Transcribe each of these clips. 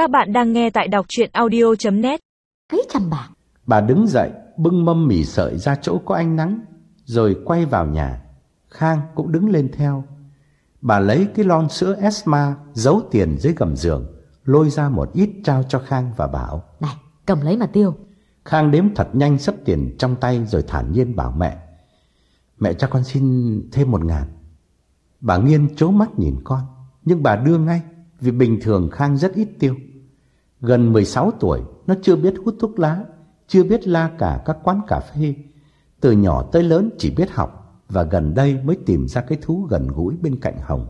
Các bạn đang nghe tại đọc chuyện audio.net Mấy trăm bạc Bà đứng dậy bưng mâm mì sợi ra chỗ có ánh nắng Rồi quay vào nhà. Khang cũng đứng lên theo. Bà lấy cái lon sữa Esma Giấu tiền dưới gầm giường Lôi ra một ít trao cho Khang và bảo. Này cầm lấy mà tiêu. Khang đếm thật nhanh sấp tiền trong tay Rồi thản nhiên bảo mẹ. Mẹ cho con xin thêm một ngàn. Bà Nghiên chố mắt nhìn con Nhưng bà đưa ngay Vì bình thường Khang rất ít tiêu Gần 16 tuổi, Nó chưa biết hút thuốc lá, Chưa biết la cả các quán cà phê. Từ nhỏ tới lớn chỉ biết học Và gần đây mới tìm ra cái thú gần gũi bên cạnh Hồng.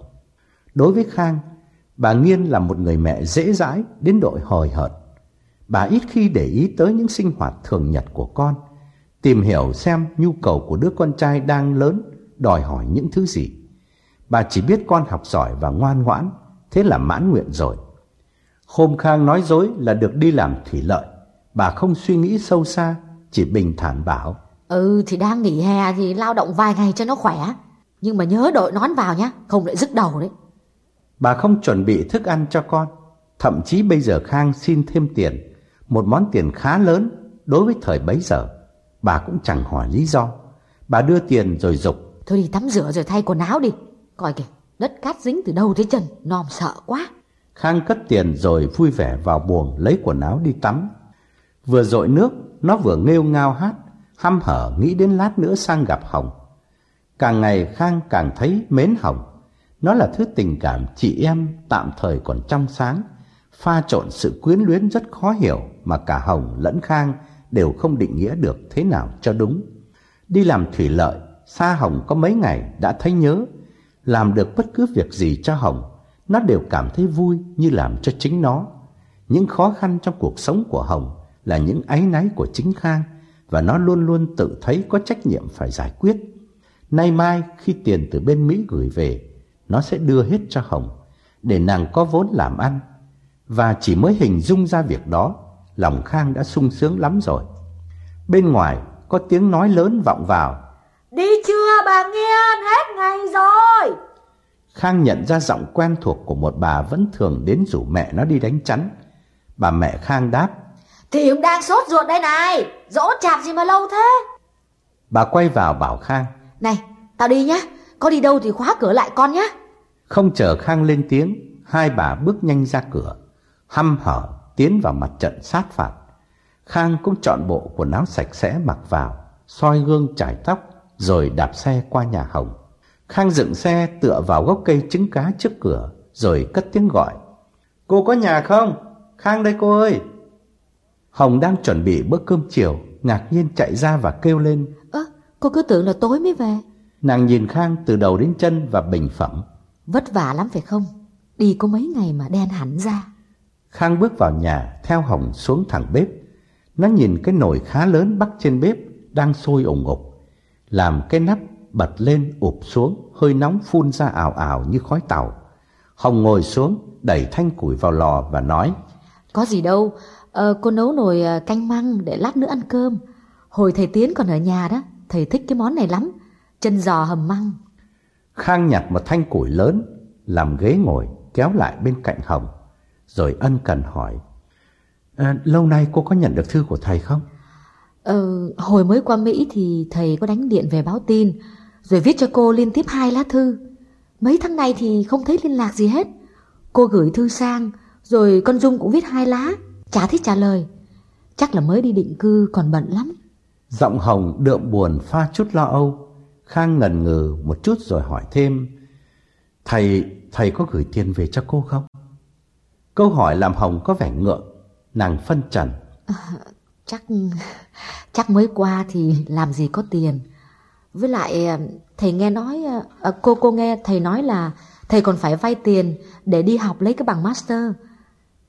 Đối với Khang, Bà Nghiên là một người mẹ dễ dãi Đến đội hời hợt. Bà ít khi để ý tới những sinh hoạt thường nhật của con, Tìm hiểu xem nhu cầu của đứa con trai đang lớn, Đòi hỏi những thứ gì. Bà chỉ biết con học giỏi và ngoan ngoãn, Thế là mãn nguyện rồi. Hôm Khang nói dối là được đi làm thủy lợi. Bà không suy nghĩ sâu xa Chỉ bình thản bảo. Ừ thì đang nghỉ hè thì lao động vài ngày cho nó khỏe. Nhưng mà nhớ đội nón vào nhá Không lại dứt đầu đấy. Bà không chuẩn bị thức ăn cho con. Thậm chí bây giờ Khang xin thêm tiền Một món tiền khá lớn Đối với thời bấy giờ. Bà cũng chẳng hỏi lý do. Bà đưa tiền rồi dục. Thôi đi tắm rửa rồi thay quần áo đi. Coi kìa đất cát dính từ đâu tới chân Nòm sợ quá Khang cất tiền rồi vui vẻ vào buồng lấy quần áo đi tắm. Vừa dội nước, nó vừa nghêu ngao hát, hăm hở nghĩ đến lát nữa sang gặp Hồng. Càng ngày Khang càng thấy mến Hồng. Nó là thứ tình cảm chị em tạm thời còn trong sáng, pha trộn sự quyến luyến rất khó hiểu mà cả Hồng lẫn Khang đều không định nghĩa được thế nào cho đúng. Đi làm thủy lợi, xa Hồng có mấy ngày đã thấy nhớ, làm được bất cứ việc gì cho Hồng nó đều cảm thấy vui như làm cho chính nó. Những khó khăn trong cuộc sống của Hồng là những áy náy của chính Khang và nó luôn luôn tự thấy có trách nhiệm phải giải quyết. Nay mai khi tiền từ bên Mỹ gửi về, nó sẽ đưa hết cho Hồng để nàng có vốn làm ăn. Và chỉ mới hình dung ra việc đó, lòng Khang đã sung sướng lắm rồi. Bên ngoài có tiếng nói lớn vọng vào. Đi chưa bà Nghiên, hết. Khang nhận ra giọng quen thuộc của một bà vẫn thường đến rủ mẹ nó đi đánh chắn. Bà mẹ Khang đáp. Thì cũng đang sốt ruột đây này, dỗ chạp gì mà lâu thế. Bà quay vào bảo Khang. Này, tao đi nhá, có đi đâu thì khóa cửa lại con nhá. Không chờ Khang lên tiếng, hai bà bước nhanh ra cửa, hăm hở tiến vào mặt trận sát phạt. Khang cũng chọn bộ quần áo sạch sẽ mặc vào, soi gương trải tóc, rồi đạp xe qua nhà Hồng. Khang dựng xe tựa vào gốc cây trứng cá trước cửa Rồi cất tiếng gọi. Cô có nhà không? Khang đây cô ơi. Hồng đang chuẩn bị bữa cơm chiều Ngạc nhiên chạy ra và kêu lên. Ơ, cô cứ tưởng là tối mới về. Nàng nhìn Khang từ đầu đến chân và bình phẩm. Vất vả lắm phải không? Đi có mấy ngày mà đen hẳn ra. Khang bước vào nhà theo Hồng xuống thẳng bếp. Nó nhìn cái nồi khá lớn bắc trên bếp Đang sôi ủng ục Làm cái nắp bật lên ụp xuống, hơi nóng phun ra ảo ảo như khói tàu. Hồng ngồi xuống, đẩy thanh củi vào lò và nói Có gì đâu, ờ, cô nấu nồi ờ, canh măng để lát nữa ăn cơm. Hồi thầy Tiến còn ở nhà đó, thầy thích cái món này lắm, chân giò hầm măng. Khang nhặt một thanh củi lớn, làm ghế ngồi, kéo lại bên cạnh Hồng, rồi ân cần hỏi à, Lâu nay cô có nhận được thư của thầy không? Ờ, hồi mới qua Mỹ thì thầy có đánh điện về báo tin rồi viết cho cô liên tiếp hai lá thư. Mấy tháng nay thì không thấy liên lạc gì hết. Cô gửi thư sang, rồi con Dung cũng viết hai lá, chả thích trả lời. Chắc là mới đi định cư còn bận lắm. Giọng Hồng đượm buồn pha chút lo âu. Khang ngần ngừ một chút rồi hỏi thêm. Thầy, thầy có gửi tiền về cho cô không? Câu hỏi làm Hồng có vẻ ngượng, nàng phân trần. À, chắc, chắc mới qua thì làm gì có tiền. Với lại à, thầy nghe nói à, à, cô cô nghe thầy nói là thầy còn phải vay tiền để đi học lấy cái bằng master.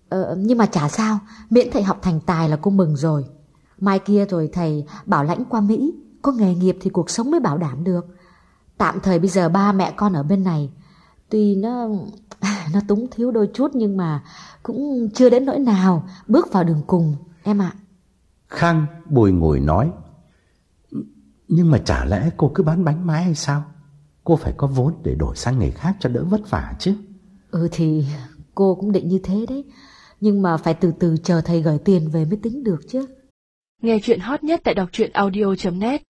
Ờ, nhưng mà chả sao, miễn thầy học thành tài là cô mừng rồi. Mai kia rồi thầy bảo lãnh qua Mỹ, có nghề nghiệp thì cuộc sống mới bảo đảm được. Tạm thời bây giờ ba mẹ con ở bên này, tuy nó nó túng thiếu đôi chút nhưng mà cũng chưa đến nỗi nào bước vào đường cùng em ạ. Khang bùi ngùi nói nhưng mà chả lẽ cô cứ bán bánh mái hay sao? Cô phải có vốn để đổi sang nghề khác cho đỡ vất vả chứ. Ừ thì cô cũng định như thế đấy. Nhưng mà phải từ từ chờ thầy gửi tiền về mới tính được chứ. Nghe chuyện hot nhất tại đọc truyện audio.net